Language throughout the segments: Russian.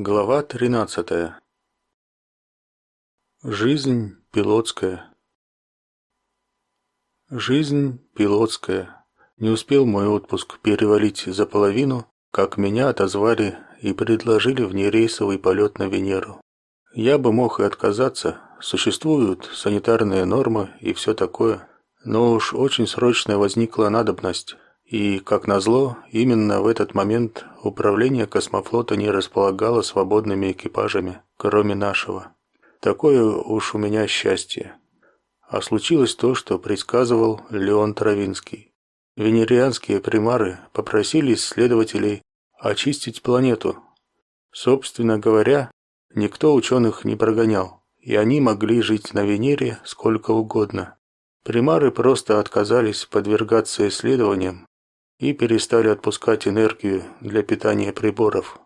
Глава 13. Жизнь пилотская. Жизнь пилотская. Не успел мой отпуск перевалить за половину, как меня отозвали и предложили внерейсовый полет на Венеру. Я бы мог и отказаться, существуют санитарные нормы и все такое, но уж очень срочно возникла надобность – и, как назло, именно в этот момент управление космофлота не располагало свободными экипажами, кроме нашего. Такое уж у меня счастье. А случилось то, что предсказывал Леон Травинский. Венерианские примары попросили исследователей очистить планету. Собственно говоря, никто ученых не прогонял, и они могли жить на Венере сколько угодно. Примары просто отказались подвергаться исследованиям и перестали отпускать энергию для питания приборов.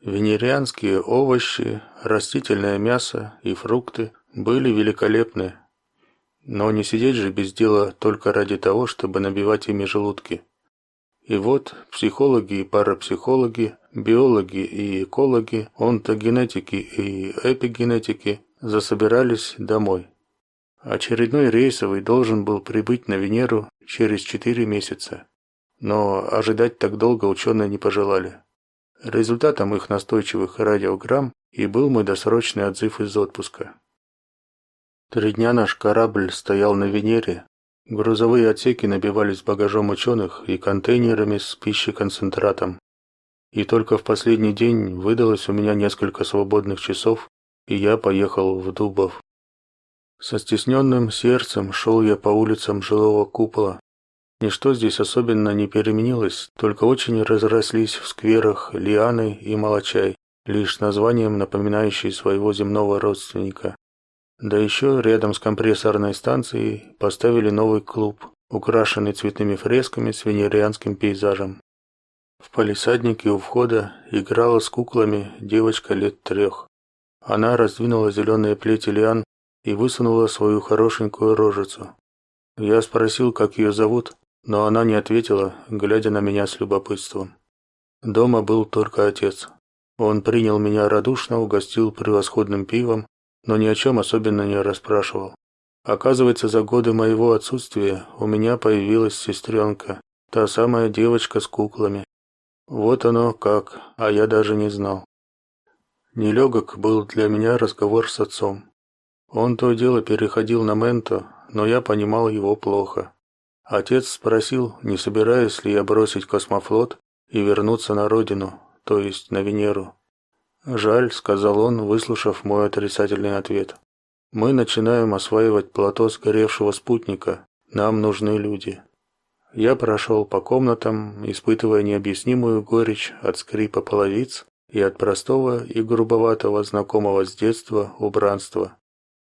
Венерианские овощи, растительное мясо и фрукты были великолепны. Но не сидеть же без дела только ради того, чтобы набивать ими желудки. И вот психологи и парапсихологи, биологи и экологи, онтогенетики и эпигенетики засобирались домой. Очередной рейсовый должен был прибыть на Венеру через четыре месяца но ожидать так долго ученые не пожелали. Результатом их настойчивых радиограмм и был мой досрочный отзыв из отпуска. Три дня наш корабль стоял на Венере. Грузовые отсеки набивались багажом ученых и контейнерами с пищеконцентратом. И только в последний день выдалось у меня несколько свободных часов, и я поехал в Дубов. Со стесненным сердцем шел я по улицам жилого купола, Ничто здесь особенно не переменилось, только очень разрослись в скверах лианы и молочай, лишь названием напоминающие своего земного родственника. Да еще рядом с компрессорной станцией поставили новый клуб, украшенный цветными фресками с венерианским пейзажем. В палисаднике у входа играла с куклами девочка лет трех. Она раздвинула зеленые плети лиан и высунула свою хорошенькую рожицу. Я спросил, как ее зовут, но она не ответила, глядя на меня с любопытством. Дома был только отец. Он принял меня радушно, угостил превосходным пивом, но ни о чем особенно не расспрашивал. Оказывается, за годы моего отсутствия у меня появилась сестренка, та самая девочка с куклами. Вот оно как, а я даже не знал. Нелегок был для меня разговор с отцом. Он то дело переходил на менто, но я понимал его плохо. Отец спросил, не собираюсь ли я бросить космофлот и вернуться на родину, то есть на Венеру. Жаль, сказал он, выслушав мой отрицательный ответ. Мы начинаем осваивать плато сгоревшего спутника. Нам нужны люди. Я прошел по комнатам, испытывая необъяснимую горечь от скрипа половиц и от простого и грубоватого знакомого с детства убранства.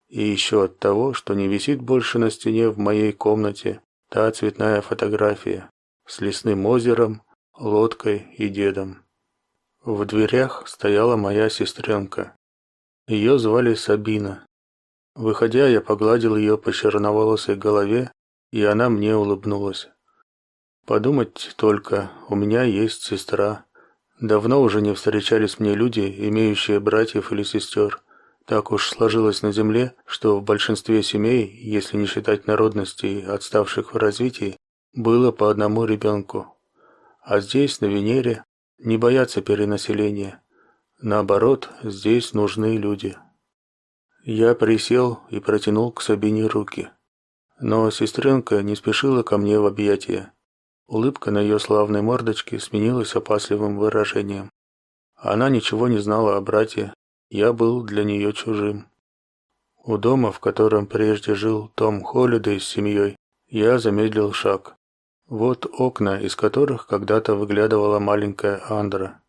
И еще от того, что не висит больше на стене в моей комнате Та цветная фотография с лесным озером, лодкой и дедом. В дверях стояла моя сестренка. Ее звали Сабина. Выходя, я погладил ее по черноволосой голове, и она мне улыбнулась. Подумать только, у меня есть сестра. Давно уже не встречались мне люди, имеющие братьев или сестер. Так уж сложилось на Земле, что в большинстве семей, если не считать народностей, отставших в развитии, было по одному ребенку. А здесь, на Венере, не боятся перенаселения. Наоборот, здесь нужны люди. Я присел и протянул к Сабине руки. Но сестренка не спешила ко мне в объятия. Улыбка на ее славной мордочке сменилась опасливым выражением. Она ничего не знала о брате я был для нее чужим. У дома, в котором прежде жил Том Холлидей с семьей, я замедлил шаг. Вот окна, из которых когда-то выглядывала маленькая Андра.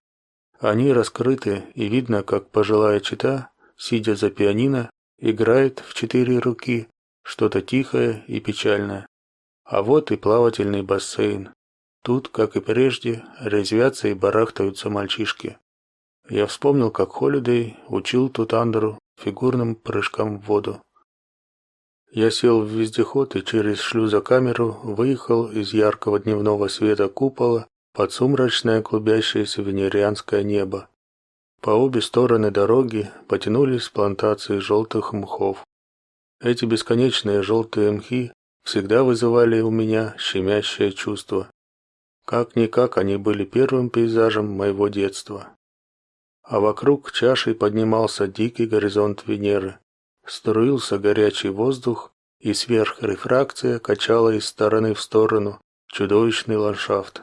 Они раскрыты, и видно, как пожилая чита, сидя за пианино, играет в четыре руки что-то тихое и печальное. А вот и плавательный бассейн. Тут, как и прежде, резвятся и барахтаются мальчишки. Я вспомнил, как Холидей учил тут Андеру фигурным прыжкам в воду. Я сел в вездеход и через шлюзокамеру выехал из яркого дневного света купола под сумрачное клубящееся венерианское небо. По обе стороны дороги потянулись плантации желтых мхов. Эти бесконечные желтые мхи всегда вызывали у меня щемящее чувство. Как-никак они были первым пейзажем моего детства. А вокруг чашей поднимался дикий горизонт Венеры. Струился горячий воздух, и сверхрефракция качала из стороны в сторону чудовищный ландшафт.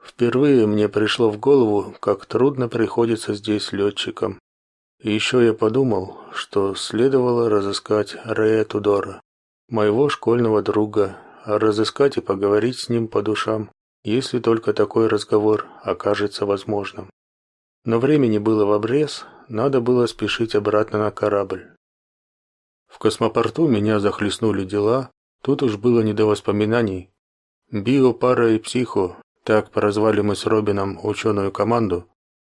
Впервые мне пришло в голову, как трудно приходится здесь летчикам. И еще я подумал, что следовало разыскать Рея Тудора, моего школьного друга, а разыскать и поговорить с ним по душам, если только такой разговор окажется возможным. Но времени было в обрез, надо было спешить обратно на корабль. В космопорту меня захлестнули дела, тут уж было не до воспоминаний. Био, пара и психо, так прозвали мы с Робином ученую команду,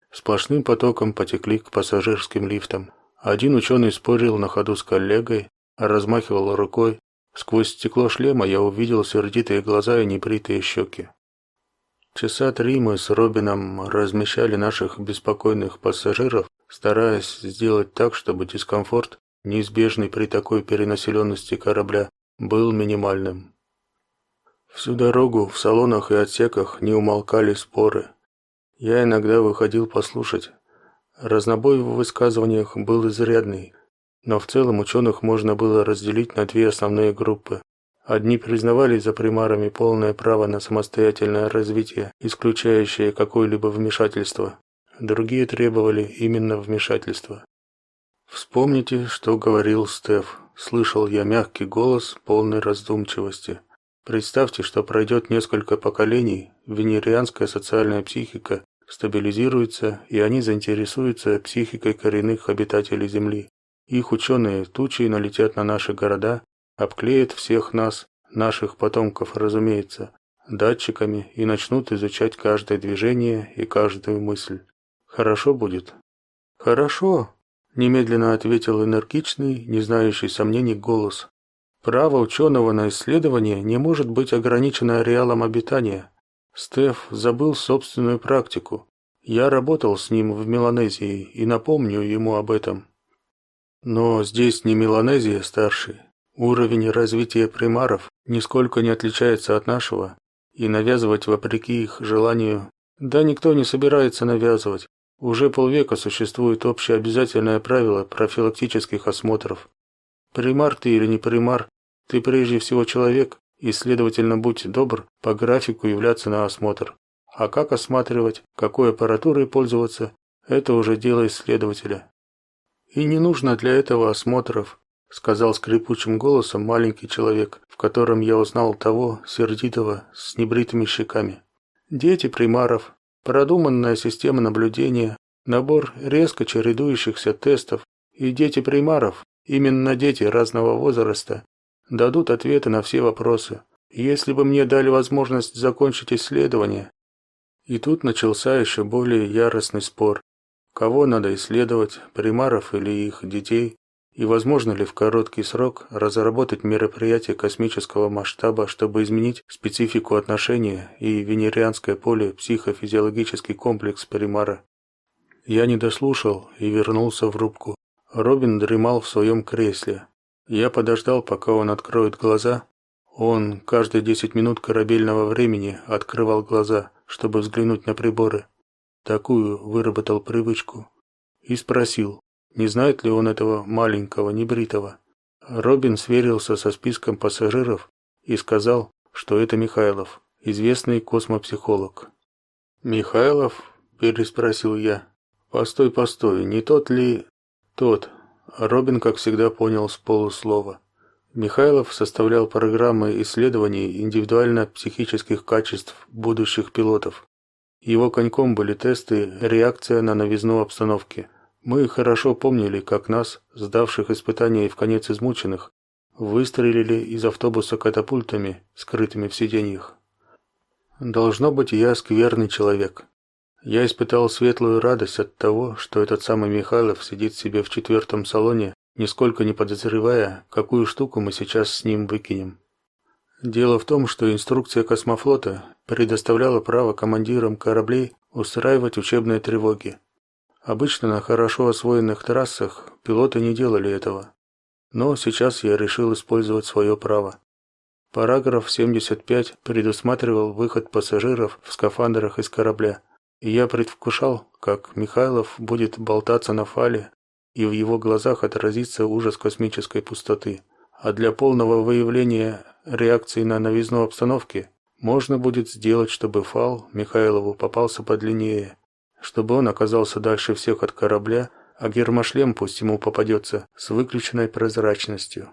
сплошным потоком потекли к пассажирским лифтам. Один ученый спорил на ходу с коллегой, размахивал рукой. Сквозь стекло шлема я увидел сердитые глаза и небритые щеки. Часа три мы с Робином размещали наших беспокойных пассажиров, стараясь сделать так, чтобы дискомфорт, неизбежный при такой перенаселенности корабля, был минимальным. Всю дорогу в салонах и отсеках не умолкали споры. Я иногда выходил послушать. Разнобой в высказываниях был изрядный, но в целом ученых можно было разделить на две основные группы. Одни признавали за примарами полное право на самостоятельное развитие, исключающее какое-либо вмешательство. Другие требовали именно вмешательства. Вспомните, что говорил Стеф. Слышал я мягкий голос, полный раздумчивости. Представьте, что пройдет несколько поколений, венерианская социальная психика стабилизируется, и они заинтересуются психикой коренных обитателей Земли. Их ученые тучей налетят на наши города обклеят всех нас, наших потомков, разумеется, датчиками и начнут изучать каждое движение и каждую мысль. Хорошо будет. Хорошо, немедленно ответил энергичный, не знающий сомнений голос. Право ученого на исследование не может быть ограничено ареалом обитания. Стеф забыл собственную практику. Я работал с ним в Меланезии и напомню ему об этом. Но здесь не Меланезия, старший, Уровень развития примаров нисколько не отличается от нашего, и навязывать вопреки их желанию, да никто не собирается навязывать. Уже полвека существует общеобязательное правило профилактических осмотров. Примар ты или не примар, ты прежде всего человек, и, следовательно, будь добр по графику являться на осмотр. А как осматривать, какой аппаратурой пользоваться, это уже дело исследователя. И не нужно для этого осмотров, сказал скрипучим голосом маленький человек, в котором я узнал того сердитого с небритыми щеками. Дети примаров, продуманная система наблюдения, набор резко чередующихся тестов и дети примаров, именно дети разного возраста, дадут ответы на все вопросы. Если бы мне дали возможность закончить исследование. И тут начался еще более яростный спор. Кого надо исследовать, примаров или их детей? И возможно ли в короткий срок разработать мероприятие космического масштаба, чтобы изменить специфику отношения и венерианское поле психофизиологический комплекс Примара? Я не дослушал и вернулся в рубку. Робин дремал в своем кресле. Я подождал, пока он откроет глаза. Он каждые десять минут корабельного времени открывал глаза, чтобы взглянуть на приборы. Такую выработал привычку. И спросил, не знает ли он этого маленького небритого? Робин сверился со списком пассажиров и сказал, что это Михайлов, известный космопсихолог. Михайлов? переспросил я. Постой, постой, не тот ли тот? Робин, как всегда, понял с полуслова. Михайлов составлял программы исследований индивидуально-психических качеств будущих пилотов. Его коньком были тесты реакция на новизну обстановки. Мы хорошо помнили, как нас, сдавших испытания и в конец измученных, выстрелили из автобуса катапультами, скрытыми в сиденьях. Должно быть, я скверный человек. Я испытал светлую радость от того, что этот самый Михайлов сидит себе в четвертом салоне, нисколько не подозревая, какую штуку мы сейчас с ним выкинем. Дело в том, что инструкция космофлота предоставляла право командирам кораблей устраивать учебные тревоги. Обычно на хорошо освоенных трассах пилоты не делали этого. Но сейчас я решил использовать свое право. Параграф 75 предусматривал выход пассажиров в скафандрах из корабля, и я предвкушал, как Михайлов будет болтаться на фале, и в его глазах отразится ужас космической пустоты. А для полного выявления реакции на новизну обстановки можно будет сделать, чтобы фал Михайлову попался подлиннее, чтобы он оказался дальше всех от корабля, а гермошлем пусть ему попадется с выключенной прозрачностью.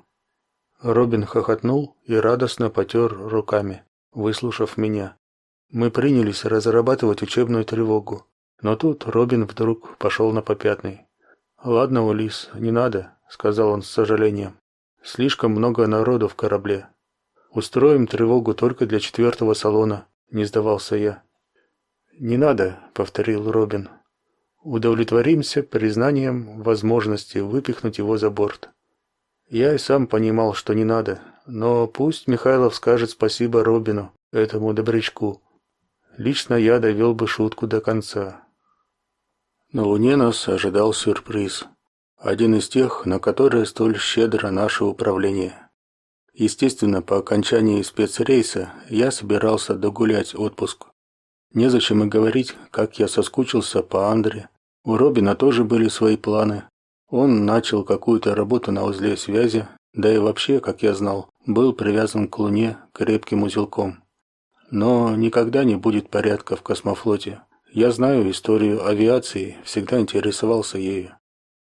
Робин хохотнул и радостно потер руками, выслушав меня. Мы принялись разрабатывать учебную тревогу, но тут Робин вдруг пошел на попятный. "Ладно, Улис, не надо", сказал он с сожалением. "Слишком много народу в корабле. Устроим тревогу только для четвертого салона", не сдавался я. "Не надо", повторил Робин. "Удовлетворимся признанием возможности выпихнуть его за борт". Я и сам понимал, что не надо, но пусть Михайлов скажет спасибо Робину, этому добрячку. Лично я довел бы шутку до конца. На Луне нас ожидал сюрприз. Один из тех, на которые столь щедро наше управление. Естественно, по окончании спецрейса я собирался догулять отпуск. Незачем и говорить, как я соскучился по Андре. У Робина тоже были свои планы, он начал какую-то работу на узле связи, да и вообще, как я знал, был привязан к Луне крепким узелком. Но никогда не будет порядка в космофлоте. Я знаю историю авиации, всегда интересовался ею.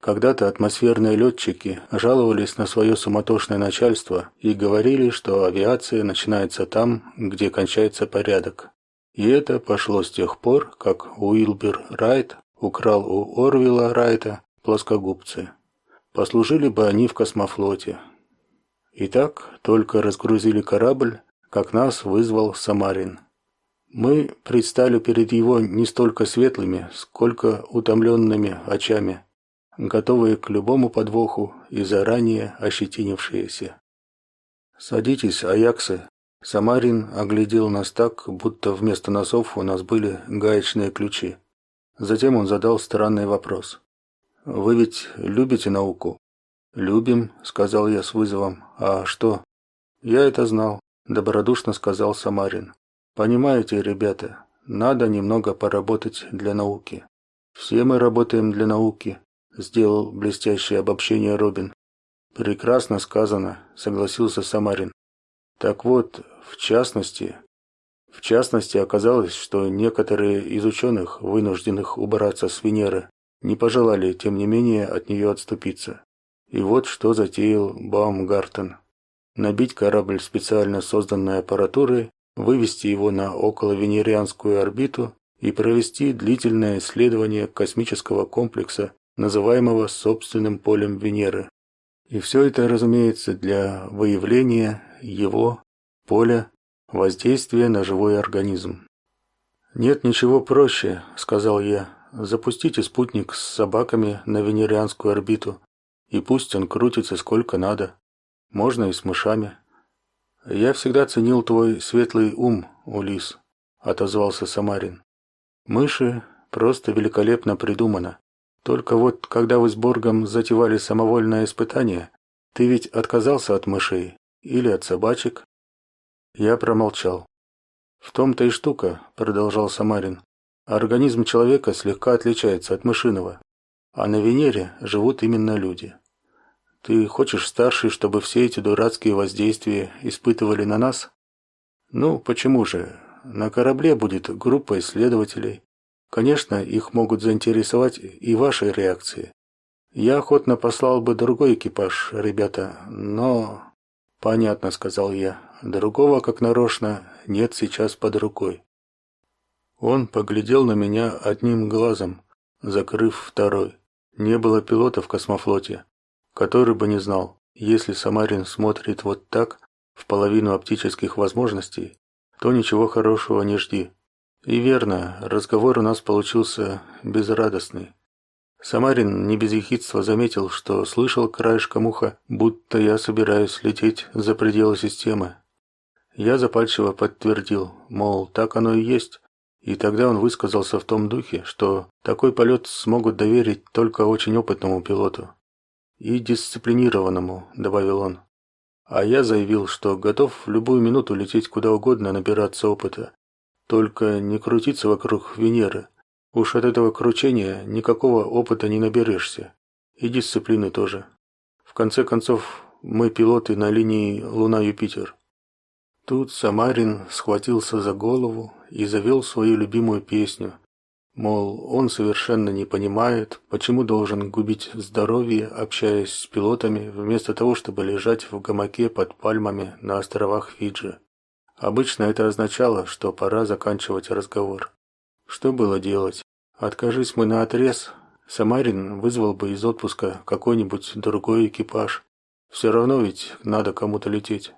Когда-то атмосферные летчики жаловались на свое суматошное начальство и говорили, что авиация начинается там, где кончается порядок. И это пошло с тех пор, как Уилбер Райт украл у Орвилла Райта плоскогубцы. Послужили бы они в космофлоте. Итак, только разгрузили корабль, как нас вызвал Самарин. Мы предстали перед его не столько светлыми, сколько утомленными очами, готовые к любому подвоху и заранее ощетинившиеся. «Садитесь, Аяксы!» Самарин оглядел нас так, будто вместо носов у нас были гаечные ключи. Затем он задал странный вопрос. Вы ведь любите науку? Любим, сказал я с вызовом. А что? Я это знал, добродушно сказал Самарин. Понимаете, ребята, надо немного поработать для науки. Все мы работаем для науки, сделал блестящее обобщение Робин. Прекрасно сказано, согласился Самарин. Так вот, в частности, в частности оказалось, что некоторые из ученых, вынужденных убраться с Венеры, не пожелали, тем не менее, от нее отступиться. И вот что затеял Баумгартен. Набить корабль специально созданной аппаратурой, вывести его на околовенерианскую орбиту и провести длительное исследование космического комплекса, называемого собственным полем Венеры. И все это, разумеется, для выявления его поля воздействия на живой организм. Нет ничего проще, сказал я. Запустите спутник с собаками на венерианскую орбиту, и пусть он крутится сколько надо. Можно и с мышами. Я всегда ценил твой светлый ум, Улис, отозвался Самарин. Мыши просто великолепно придумано. Только вот, когда вы с Боргом затевали самовольное испытание, ты ведь отказался от мышей или от собачек? Я промолчал. В том-то и штука, продолжал Самарин, Организм человека слегка отличается от мышиного, а на Венере живут именно люди. Ты хочешь, старший, чтобы все эти дурацкие воздействия испытывали на нас? Ну, почему же? На корабле будет группа исследователей. Конечно, их могут заинтересовать и ваши реакции. Я охотно послал бы другой экипаж, ребята, но понятно, сказал я. Другого, как нарочно, нет сейчас под рукой. Он поглядел на меня одним глазом, закрыв второй. Не было пилота в космофлоте, который бы не знал, если Самарин смотрит вот так, в половину оптических возможностей, то ничего хорошего не жди. И верно, разговор у нас получился безрадостный. Самарин не без ехидства заметил, что слышал краешком уха, будто я собираюсь лететь за пределы системы. Я запальчиво подтвердил, мол, так оно и есть, И тогда он высказался в том духе, что такой полет смогут доверить только очень опытному пилоту. И дисциплинированному, добавил он. А я заявил, что готов в любую минуту лететь куда угодно набираться опыта. Только не крутиться вокруг Венеры. Уж от этого кручения никакого опыта не наберешься. И дисциплины тоже. В конце концов, мы пилоты на линии Луна-Юпитер. Тут Самарин схватился за голову и завел свою любимую песню. Мол, он совершенно не понимает, почему должен губить здоровье, общаясь с пилотами, вместо того, чтобы лежать в гамаке под пальмами на островах Фиджи. Обычно это означало, что пора заканчивать разговор. Что было делать? Откажись мы на отрез, Самарин вызвал бы из отпуска какой-нибудь другой экипаж. Все равно ведь надо кому-то лететь.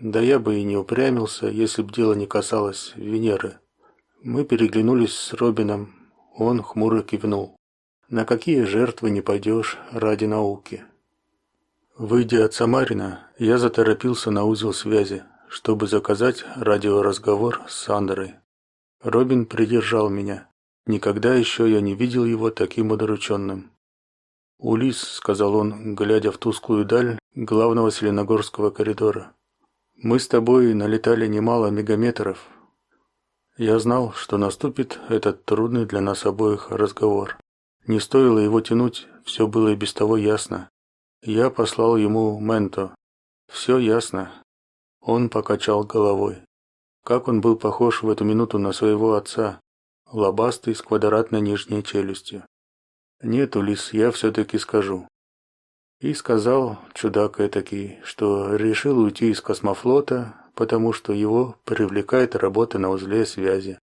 Да я бы и не упрямился, если б дело не касалось Венеры. Мы переглянулись с Робином. Он хмуро кивнул. На какие жертвы не пойдешь ради науки? Выйдя от Самарина, я заторопился на узел связи, чтобы заказать радиоразговор с Сандерой. Робин придержал меня. Никогда еще я не видел его таким удрученным. «Улис», — сказал он, глядя в тусклую даль главного селеногорского коридора. Мы с тобой налетали немало мегаметров. Я знал, что наступит этот трудный для нас обоих разговор. Не стоило его тянуть, все было и без того ясно. Я послал ему менто. Все ясно. Он покачал головой. Как он был похож в эту минуту на своего отца, лобастый с квадратной нижней челюстью. Нет, Улис, я все таки скажу. И сказал чудак этакий, что решил уйти из космофлота, потому что его привлекает работа на узле связи.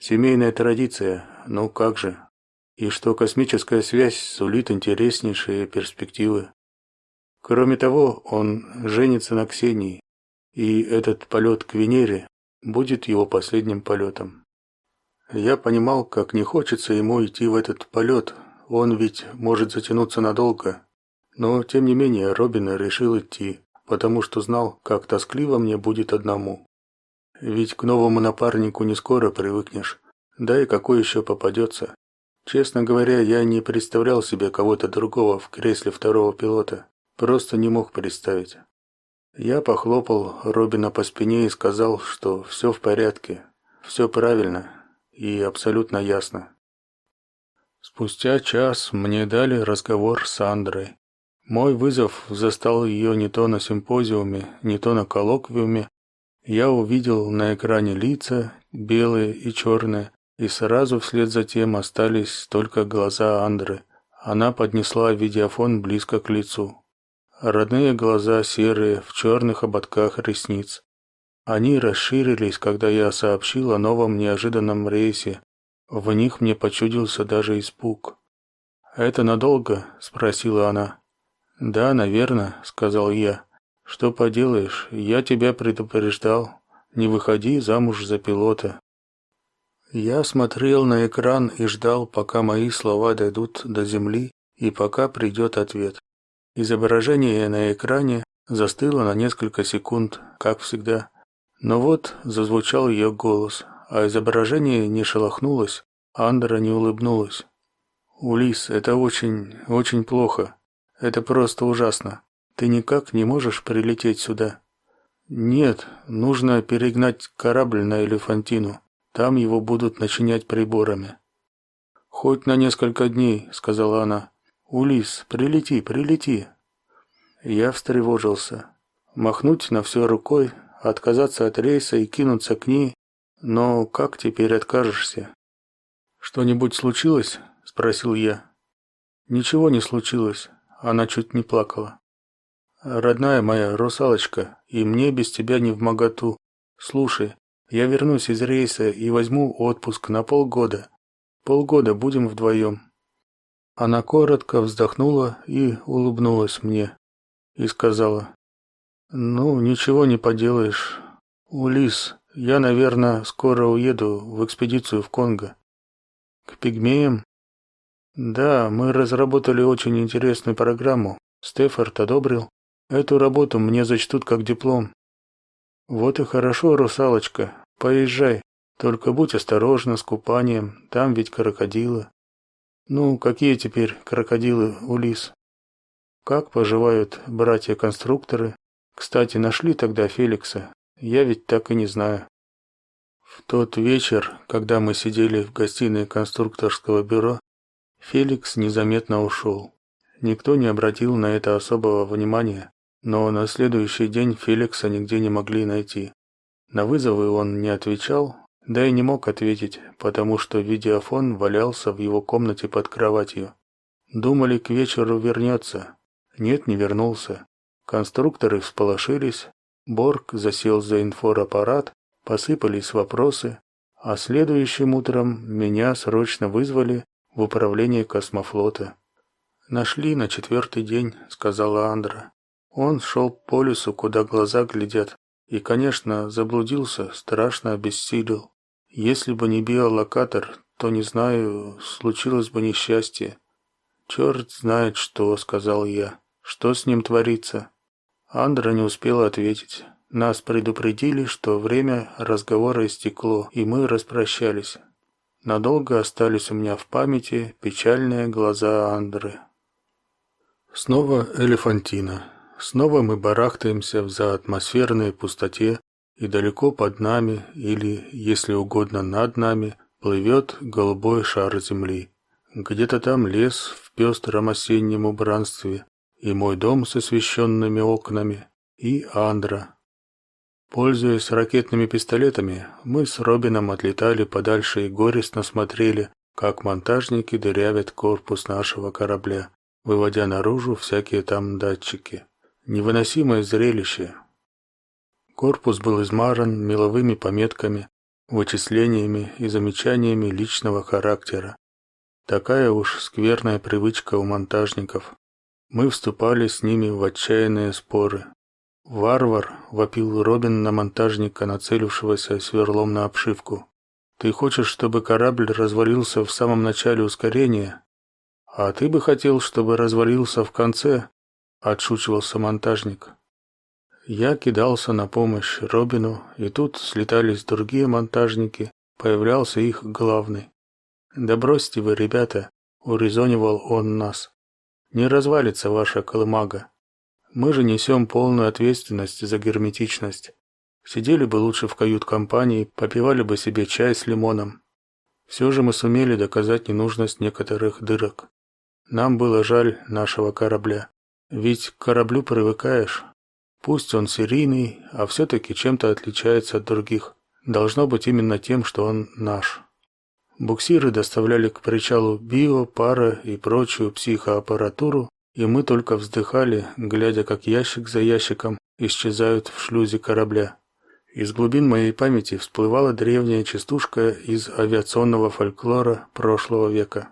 Семейная традиция, ну как же. И что космическая связь сулит интереснейшие перспективы. Кроме того, он женится на Ксении, и этот полет к Венере будет его последним полетом. Я понимал, как не хочется ему идти в этот полет, он ведь может затянуться надолго, но, тем не менее, Робин решил идти, потому что знал, как тоскливо мне будет одному. Ведь к новому напарнику не скоро привыкнешь, да и какой еще попадется. Честно говоря, я не представлял себе кого-то другого в кресле второго пилота, просто не мог представить. Я похлопал Робина по спине и сказал, что все в порядке, все правильно и абсолютно ясно. Спустя час мне дали разговор с Андрой. Мой вызов застал ее не то на симпозиуме, не то на коллоквиуме. Я увидел на экране лица, белые и черные, и сразу вслед за тем остались только глаза Андры. Она поднесла видеофон близко к лицу. Родные глаза серые, в черных ободках ресниц. Они расширились, когда я сообщил о новом неожиданном рейсе. В них мне почудился даже испуг. «Это надолго?» – спросила она. Да, наверное, сказал я. Что поделаешь, я тебя предупреждал. Не выходи замуж за пилота. Я смотрел на экран и ждал, пока мои слова дойдут до земли и пока придет ответ. Изображение на экране застыло на несколько секунд, как всегда. Но вот зазвучал ее голос, а изображение не шелохнулось, Андра не улыбнулась. Улис, это очень, очень плохо. Это просто ужасно. Ты никак не можешь прилететь сюда. Нет, нужно перегнать корабль на Элефантину. Там его будут начинять приборами. Хоть на несколько дней, сказала она. Улис, прилети, прилети. Я встревожился. Махнуть на все рукой, отказаться от рейса и кинуться к ней, но как теперь откажешься? Что-нибудь случилось? спросил я. Ничего не случилось. Она чуть не плакала. Родная моя русалочка, и мне без тебя не в моготу. Слушай, я вернусь из рейса и возьму отпуск на полгода. Полгода будем вдвоем». Она коротко вздохнула и улыбнулась мне и сказала: "Ну, ничего не поделаешь. Улис, я, наверное, скоро уеду в экспедицию в Конго. К пигмеям да, мы разработали очень интересную программу. Стефорд одобрил. Эту работу мне зачтут как диплом. Вот и хорошо, русалочка. Поезжай. Только будь осторожна с купанием, там ведь крокодилы. Ну, какие теперь крокодилы, Улис? Как поживают братья-конструкторы? Кстати, нашли тогда Феликса. Я ведь так и не знаю. В тот вечер, когда мы сидели в гостиной конструкторского бюро, Феликс незаметно ушел. Никто не обратил на это особого внимания, но на следующий день Феликса нигде не могли найти. На вызовы он не отвечал, да и не мог ответить, потому что видеофон валялся в его комнате под кроватью. Думали, к вечеру вернется. Нет, не вернулся. Конструкторы всполошились, Борг засел за инфоаппарат, посыпались вопросы, а следующим утром меня срочно вызвали в управление космофлота. Нашли на четвертый день, сказала Андра. Он шел по лесу, куда глаза глядят, и, конечно, заблудился, страшно обессилел. Если бы не биолокатор, то не знаю, случилось бы несчастье. Черт знает что, сказал я. Что с ним творится? Андра не успела ответить. Нас предупредили, что время разговора истекло, и мы распрощались. Надолго остались у меня в памяти печальные глаза Андры. Снова Элефантина. Снова мы барахтаемся в заатмосферной пустоте, и далеко под нами, или, если угодно, над нами, плывет голубой шар земли. Где-то там лес в пестром осеннем убранстве, и мой дом с освещенными окнами, и Андра. Пользуясь ракетными пистолетами, мы с Робином отлетали подальше и горестно смотрели, как монтажники дырявят корпус нашего корабля, выводя наружу всякие там датчики. Невыносимое зрелище. Корпус был измаран меловыми пометками, вычислениями и замечаниями личного характера. Такая уж скверная привычка у монтажников. Мы вступали с ними в отчаянные споры. «Варвар!» — вопил Робин на монтажника, нацелившегося сверлом на обшивку. «Ты хочешь, чтобы корабль развалился в самом начале ускорения? А ты бы хотел, чтобы развалился в конце?» — отшучивался монтажник. Я кидался на помощь Робину, и тут слетались другие монтажники, появлялся их главный. «Да бросьте вы, ребята!» — урезонивал он нас. Не развалится ваша колымага. Мы же несем полную ответственность за герметичность. Сидели бы лучше в кают-компании, попивали бы себе чай с лимоном. Все же мы сумели доказать ненужность некоторых дырок. Нам было жаль нашего корабля. Ведь к кораблю привыкаешь. Пусть он серийный, а все-таки чем-то отличается от других. Должно быть именно тем, что он наш. Буксиры доставляли к причалу био, пара и прочую психоаппаратуру, и мы только вздыхали, глядя, как ящик за ящиком исчезают в шлюзе корабля. Из глубин моей памяти всплывала древняя частушка из авиационного фольклора прошлого века.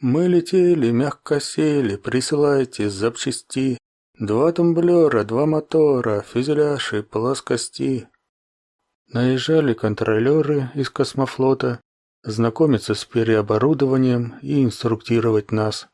Мы летели, мягко сели, присылайте запчасти. Два тумблера, два мотора, фюзеляж и плоскости. Наезжали контролеры из космофлота знакомиться с переоборудованием и инструктировать нас.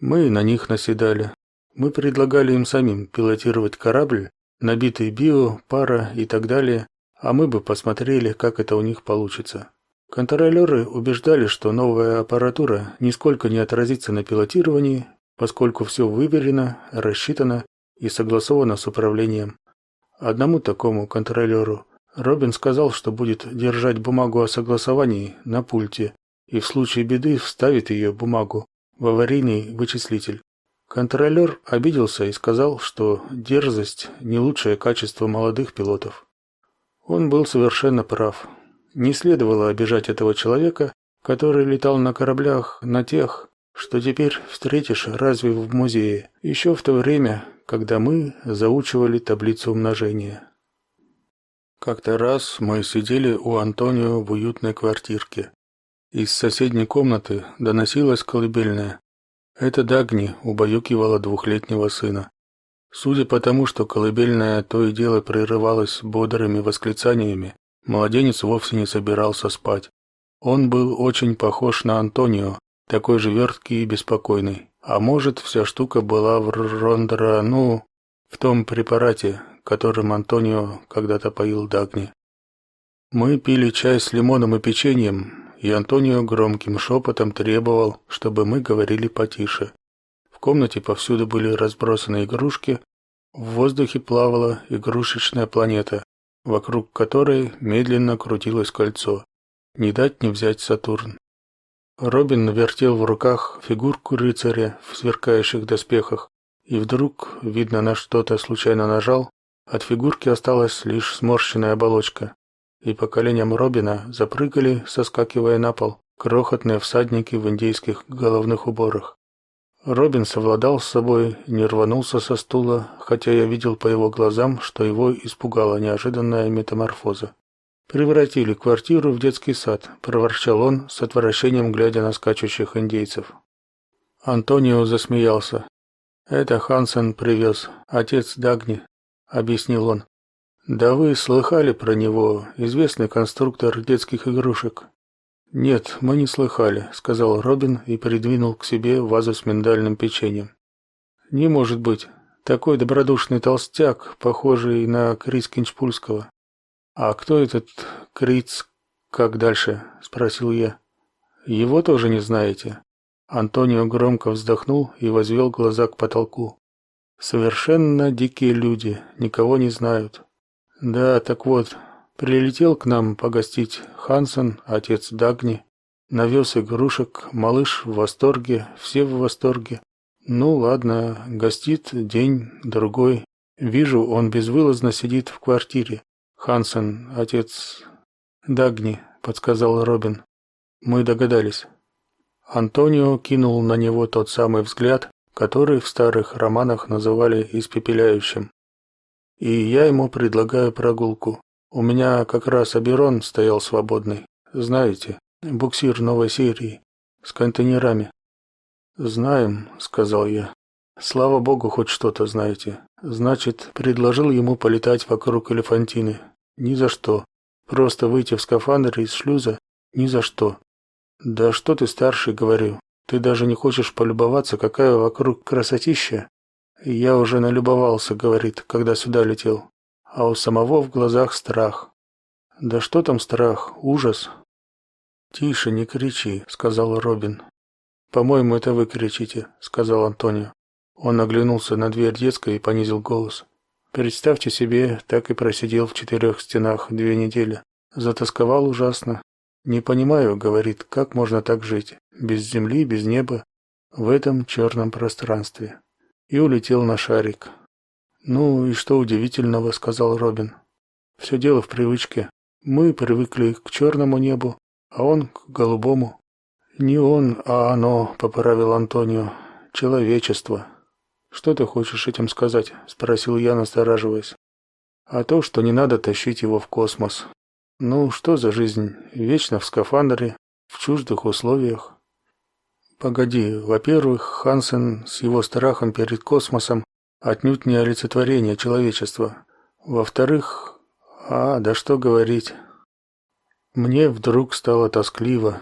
Мы на них наседали. Мы предлагали им самим пилотировать корабль, набитый био, пара и так далее, а мы бы посмотрели, как это у них получится. Контролеры убеждали, что новая аппаратура нисколько не отразится на пилотировании, поскольку все выверено, рассчитано и согласовано с управлением. Одному такому контролеру Робин сказал, что будет держать бумагу о согласовании на пульте и в случае беды вставит ее бумагу в аварийный вычислитель. Контролер обиделся и сказал, что дерзость не лучшее качество молодых пилотов. Он был совершенно прав. Не следовало обижать этого человека, который летал на кораблях на тех, что теперь встретишь разве в музее, еще в то время, когда мы заучивали таблицу умножения. Как-то раз мы сидели у Антонио в уютной квартирке. Из соседней комнаты доносилась колыбельная. Это Дагни убаюкивала двухлетнего сына. Судя по тому, что колыбельная то и дело прерывалась бодрыми восклицаниями, младенец вовсе не собирался спать. Он был очень похож на Антонио, такой же верткий и беспокойный. А может, вся штука была в Рондра, ну, в том препарате, которым Антонио когда-то поил Дагни. Мы пили чай с лимоном и печеньем, и Антонио громким шепотом требовал, чтобы мы говорили потише. В комнате повсюду были разбросаны игрушки, в воздухе плавала игрушечная планета, вокруг которой медленно крутилось кольцо. Не дать не взять Сатурн. Робин вертел в руках фигурку рыцаря в сверкающих доспехах, и вдруг, видно, на что-то случайно нажал, от фигурки осталась лишь сморщенная оболочка и по коленям Робина запрыгали, соскакивая на пол, крохотные всадники в индейских головных уборах. Робин совладал с собой, не рванулся со стула, хотя я видел по его глазам, что его испугала неожиданная метаморфоза. Превратили квартиру в детский сад, проворчал он с отвращением глядя на скачущих индейцев. Антонио засмеялся. Это Хансен привез, отец Дагни, объяснил он. Да вы слыхали про него, известный конструктор детских игрушек? Нет, мы не слыхали, сказал Робин и придвинул к себе вазу с миндальным печеньем. Не может быть, такой добродушный толстяк, похожий на Криц Кинчпульского. А кто этот Криц? Как дальше? спросил я. Его тоже не знаете? Антонио громко вздохнул и возвел глаза к потолку. Совершенно дикие люди, никого не знают. Да, так вот, прилетел к нам погостить Хансен, отец Дагни. Навез игрушек, малыш в восторге, все в восторге. Ну ладно, гостит день, другой. Вижу, он безвылазно сидит в квартире. Хансен, отец Дагни, подсказал Робин. Мы догадались. Антонио кинул на него тот самый взгляд, который в старых романах называли испепеляющим. И я ему предлагаю прогулку. У меня как раз Аберон стоял свободный. Знаете, буксир новой серии с контейнерами. Знаем, сказал я. Слава богу, хоть что-то знаете. Значит, предложил ему полетать вокруг Элефантины. Ни за что. Просто выйти в скафандре из шлюза ни за что. Да что ты старший, говорю. Ты даже не хочешь полюбоваться, какая вокруг красотища? Я уже налюбовался, говорит, когда сюда летел. А у самого в глазах страх. Да что там страх, ужас. Тише, не кричи, сказал Робин. По-моему, это вы кричите, сказал Антонио. Он оглянулся на дверь детской и понизил голос. Представьте себе, так и просидел в четырех стенах две недели. Затасковал ужасно. Не понимаю, говорит, как можно так жить, без земли, без неба, в этом черном пространстве и улетел на шарик. Ну и что удивительного, сказал Робин. Все дело в привычке. Мы привыкли к черному небу, а он к голубому. Не он, а оно, поправил Антонио. Человечество. Что ты хочешь этим сказать? спросил я, настораживаясь. А то, что не надо тащить его в космос. Ну, что за жизнь? Вечно в скафандре, в чуждых условиях. Погоди, во-первых, Хансен с его страхом перед космосом отнюдь не олицетворение человечества. Во-вторых, а, да что говорить. Мне вдруг стало тоскливо.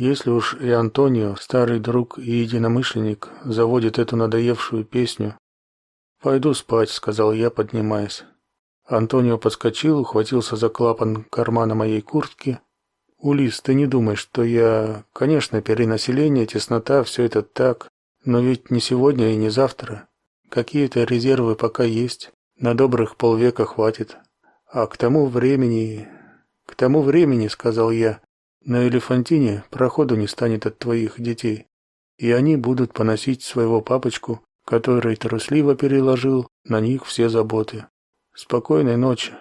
Если уж и Антонио, старый друг и единомышленник, заводит эту надоевшую песню, пойду спать, сказал я, поднимаясь. Антонио подскочил, ухватился за клапан кармана моей куртки Улис, ты не думай, что я... Конечно, перенаселение, теснота, все это так, но ведь не сегодня и не завтра. Какие-то резервы пока есть, на добрых полвека хватит. А к тому времени... К тому времени, сказал я, на Элефантине проходу не станет от твоих детей, и они будут поносить своего папочку, который трусливо переложил на них все заботы. Спокойной ночи.